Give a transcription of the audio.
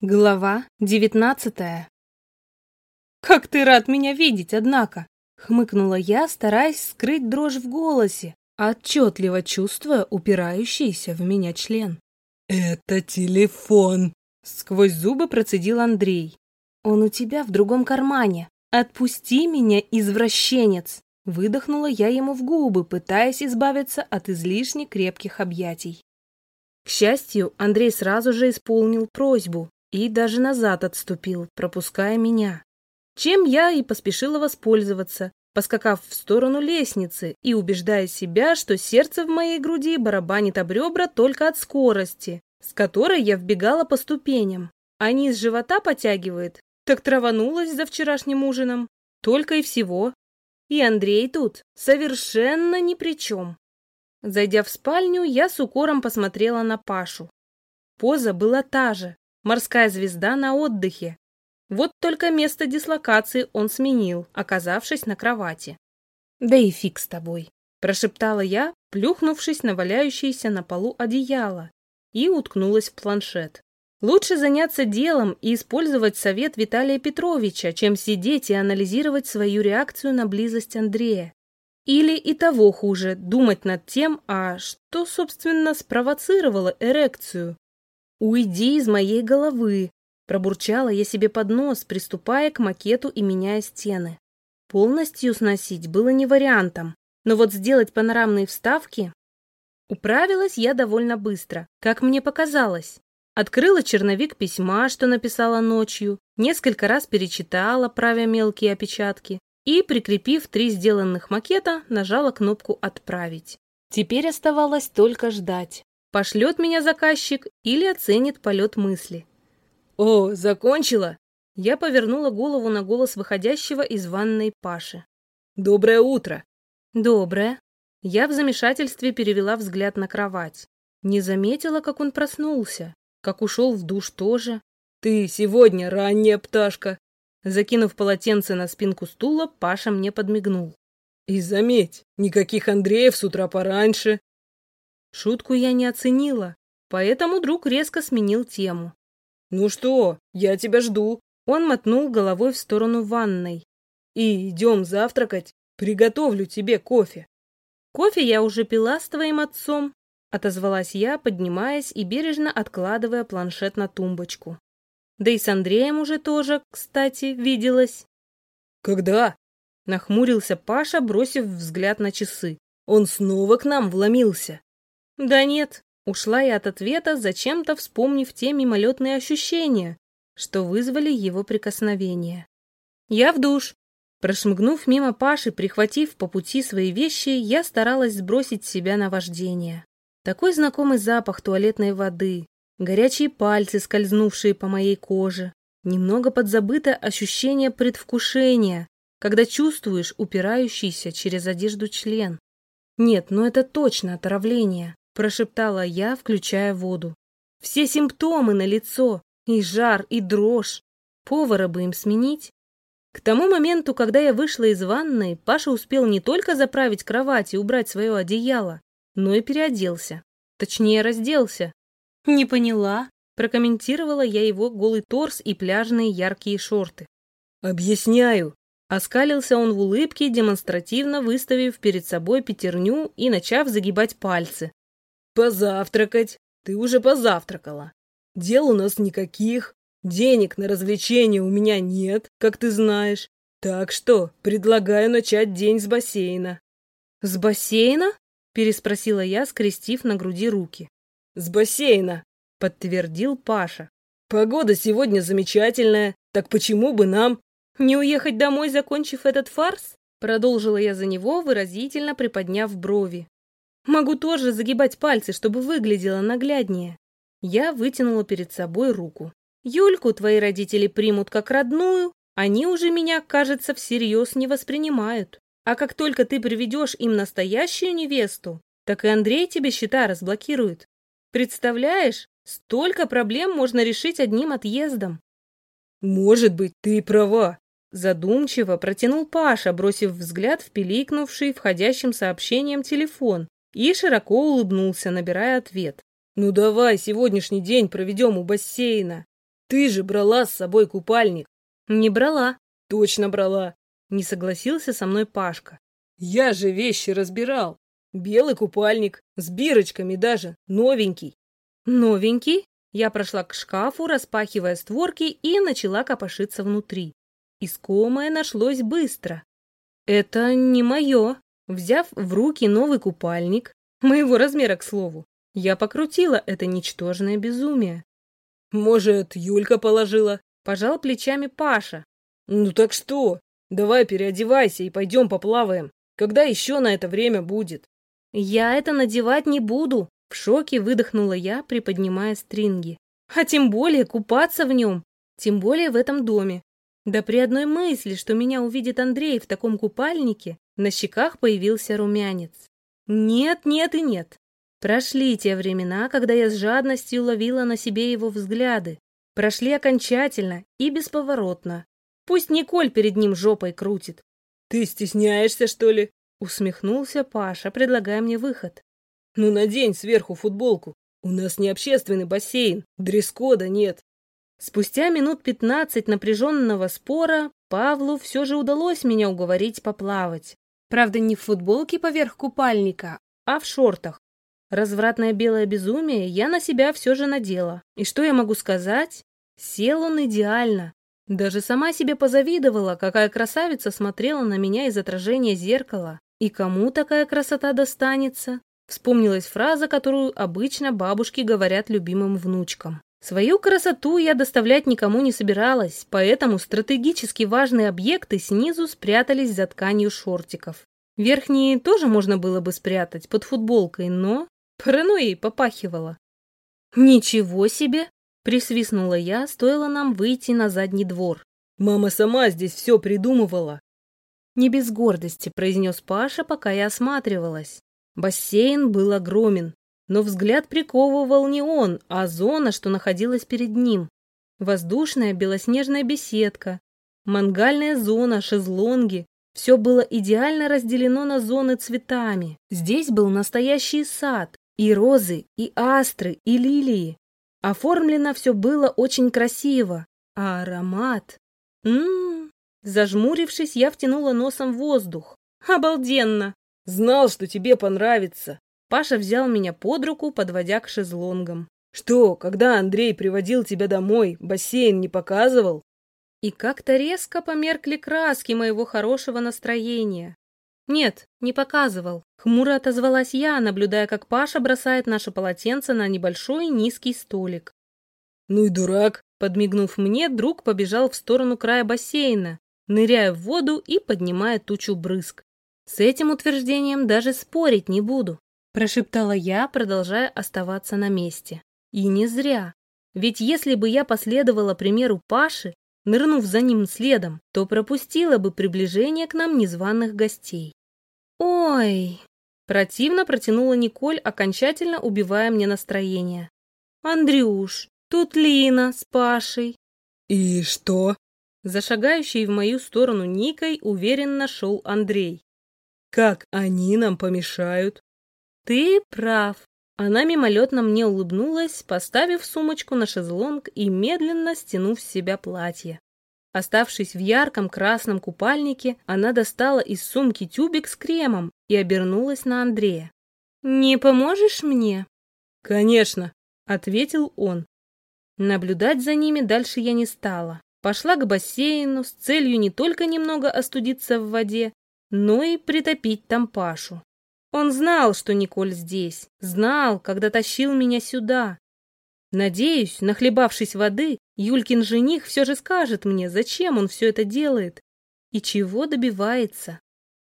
Глава девятнадцатая «Как ты рад меня видеть, однако!» — хмыкнула я, стараясь скрыть дрожь в голосе, отчетливо чувствуя упирающийся в меня член. «Это телефон!» — сквозь зубы процедил Андрей. «Он у тебя в другом кармане. Отпусти меня, извращенец!» Выдохнула я ему в губы, пытаясь избавиться от излишне крепких объятий. К счастью, Андрей сразу же исполнил просьбу, и даже назад отступил, пропуская меня. Чем я и поспешила воспользоваться, поскакав в сторону лестницы и убеждая себя, что сердце в моей груди барабанит об ребра только от скорости, с которой я вбегала по ступеням, а низ живота потягивает, так траванулась за вчерашним ужином. Только и всего. И Андрей тут совершенно ни при чем. Зайдя в спальню, я с укором посмотрела на Пашу. Поза была та же, Морская звезда на отдыхе. Вот только место дислокации он сменил, оказавшись на кровати. «Да и фиг с тобой», – прошептала я, плюхнувшись на валяющееся на полу одеяло, и уткнулась в планшет. Лучше заняться делом и использовать совет Виталия Петровича, чем сидеть и анализировать свою реакцию на близость Андрея. Или и того хуже, думать над тем, а что, собственно, спровоцировало эрекцию. «Уйди из моей головы!» Пробурчала я себе под нос, приступая к макету и меняя стены. Полностью сносить было не вариантом, но вот сделать панорамные вставки... Управилась я довольно быстро, как мне показалось. Открыла черновик письма, что написала ночью, несколько раз перечитала, правя мелкие опечатки, и, прикрепив три сделанных макета, нажала кнопку «Отправить». Теперь оставалось только ждать. Пошлет меня заказчик или оценит полет мысли. «О, закончила?» Я повернула голову на голос выходящего из ванной Паши. «Доброе утро!» «Доброе!» Я в замешательстве перевела взгляд на кровать. Не заметила, как он проснулся, как ушел в душ тоже. «Ты сегодня ранняя пташка!» Закинув полотенце на спинку стула, Паша мне подмигнул. «И заметь, никаких Андреев с утра пораньше!» Шутку я не оценила, поэтому друг резко сменил тему. «Ну что, я тебя жду». Он мотнул головой в сторону ванной. «И идем завтракать. Приготовлю тебе кофе». «Кофе я уже пила с твоим отцом», — отозвалась я, поднимаясь и бережно откладывая планшет на тумбочку. Да и с Андреем уже тоже, кстати, виделась. «Когда?» — нахмурился Паша, бросив взгляд на часы. «Он снова к нам вломился». Да нет, ушла я от ответа, зачем-то вспомнив те мимолетные ощущения, что вызвали его прикосновение. Я в душ. Прошмыгнув мимо Паши, прихватив по пути свои вещи, я старалась сбросить с себя наваждение. Такой знакомый запах туалетной воды, горячие пальцы, скользнувшие по моей коже, немного подзабытое ощущение предвкушения, когда чувствуешь упирающийся через одежду член. Нет, ну это точно отравление прошептала я, включая воду. Все симптомы на лицо, и жар, и дрожь. Повара бы им сменить. К тому моменту, когда я вышла из ванной, Паша успел не только заправить кровать и убрать свое одеяло, но и переоделся. Точнее, разделся. Не поняла, прокомментировала я его голый торс и пляжные яркие шорты. «Объясняю», Оскалился он в улыбке, демонстративно выставив перед собой пятерню и начав загибать пальцы. Позавтракать. Ты уже позавтракала. Дел у нас никаких. Денег на развлечения у меня нет, как ты знаешь. Так что предлагаю начать день с бассейна. С бассейна? Переспросила я, скрестив на груди руки. С бассейна, подтвердил Паша. Погода сегодня замечательная, так почему бы нам... Не уехать домой, закончив этот фарс? Продолжила я за него, выразительно приподняв брови. Могу тоже загибать пальцы, чтобы выглядело нагляднее. Я вытянула перед собой руку. Юльку твои родители примут как родную, они уже меня, кажется, всерьез не воспринимают. А как только ты приведешь им настоящую невесту, так и Андрей тебе счета разблокирует. Представляешь, столько проблем можно решить одним отъездом. Может быть, ты права. Задумчиво протянул Паша, бросив взгляд в пиликнувший входящим сообщением телефон и широко улыбнулся, набирая ответ. «Ну давай сегодняшний день проведем у бассейна». Ты же брала с собой купальник. Не брала. Точно брала. Не согласился со мной Пашка. Я же вещи разбирал. Белый купальник, с бирочками даже, новенький. Новенький? Я прошла к шкафу, распахивая створки, и начала копошиться внутри. Искомое нашлось быстро. Это не мое. Взяв в руки новый купальник, моего размера, к слову, я покрутила это ничтожное безумие. Может, Юлька положила? Пожал плечами Паша. Ну так что? Давай переодевайся и пойдем поплаваем. Когда еще на это время будет? Я это надевать не буду. В шоке выдохнула я, приподнимая стринги. А тем более купаться в нем. Тем более в этом доме. Да при одной мысли, что меня увидит Андрей в таком купальнике, на щеках появился румянец. Нет, нет и нет. Прошли те времена, когда я с жадностью ловила на себе его взгляды. Прошли окончательно и бесповоротно. Пусть Николь перед ним жопой крутит. «Ты стесняешься, что ли?» Усмехнулся Паша, предлагая мне выход. «Ну, надень сверху футболку. У нас не общественный бассейн, дресс-кода нет. Спустя минут пятнадцать напряженного спора Павлу все же удалось меня уговорить поплавать. Правда, не в футболке поверх купальника, а в шортах. Развратное белое безумие я на себя все же надела. И что я могу сказать? Сел он идеально. Даже сама себе позавидовала, какая красавица смотрела на меня из отражения зеркала. И кому такая красота достанется? Вспомнилась фраза, которую обычно бабушки говорят любимым внучкам. Свою красоту я доставлять никому не собиралась, поэтому стратегически важные объекты снизу спрятались за тканью шортиков. Верхние тоже можно было бы спрятать под футболкой, но паранойей попахивало. «Ничего себе!» — присвистнула я, стоило нам выйти на задний двор. «Мама сама здесь все придумывала!» Не без гордости произнес Паша, пока я осматривалась. Бассейн был огромен, но взгляд приковывал не он, а зона, что находилась перед ним. Воздушная белоснежная беседка, мангальная зона, шезлонги. Все было идеально разделено на зоны цветами. Здесь был настоящий сад. И розы, и астры, и лилии. Оформлено все было очень красиво. А аромат... Ммм... Зажмурившись, я втянула носом воздух. Обалденно! Знал, что тебе понравится. Паша взял меня под руку, подводя к шезлонгам. «Что, когда Андрей приводил тебя домой, бассейн не показывал?» И как-то резко померкли краски моего хорошего настроения. «Нет, не показывал». Хмуро отозвалась я, наблюдая, как Паша бросает наше полотенце на небольшой низкий столик. «Ну и дурак!» Подмигнув мне, друг побежал в сторону края бассейна, ныряя в воду и поднимая тучу брызг. С этим утверждением даже спорить не буду. Прошептала я, продолжая оставаться на месте. И не зря. Ведь если бы я последовала примеру Паши, нырнув за ним следом, то пропустила бы приближение к нам незваных гостей. «Ой!» Противно протянула Николь, окончательно убивая мне настроение. «Андрюш, тут Лина с Пашей». «И что?» За шагающей в мою сторону Никой уверенно шел Андрей. «Как они нам помешают?» «Ты прав». Она мимолетно мне улыбнулась, поставив сумочку на шезлонг и медленно стянув с себя платье. Оставшись в ярком красном купальнике, она достала из сумки тюбик с кремом и обернулась на Андрея. «Не поможешь мне?» «Конечно», — ответил он. Наблюдать за ними дальше я не стала. Пошла к бассейну с целью не только немного остудиться в воде, но и притопить там Пашу. Он знал, что Николь здесь, знал, когда тащил меня сюда. Надеюсь, нахлебавшись воды, Юлькин жених все же скажет мне, зачем он все это делает и чего добивается.